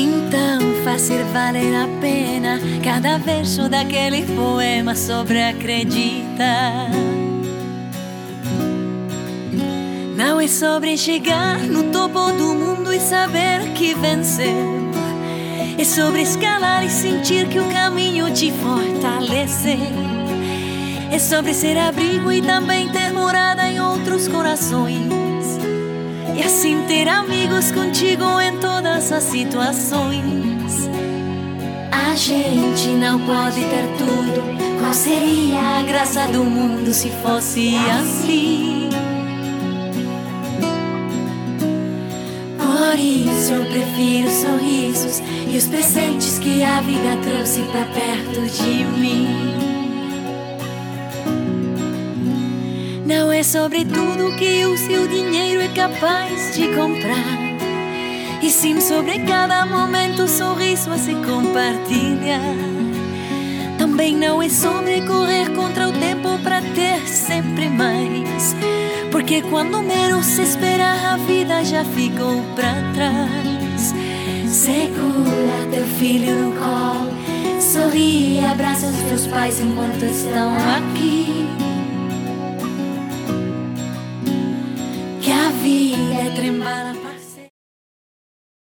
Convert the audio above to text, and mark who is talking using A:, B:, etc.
A: Então fazer valer a pena cada verso daquele poema sobre acredita. Não é sobre chegar no topo do mundo e saber que venceu. É sobre escalar e sentir que o caminho te fortalece. É sobre ser abrigo e também ter morada. E assim ter amigos contigo em todas as situações. A gente não pode ter tudo. Qual seria a graça do mundo se fosse assim? Por isso eu prefiro sorrisos e os presentes que a vida trouxe pra perto de mim. É sobre tudo que o seu dinheiro é capaz de comprar. E sim sobre cada momento sorriso a se compartilhar. Também não é sobre correr contra o tempo para ter sempre mais. Porque quando menos se espera, a vida já ficou para trás. Segura teu filho no colo, sorri e abraça os teus pais enquanto estão aqui.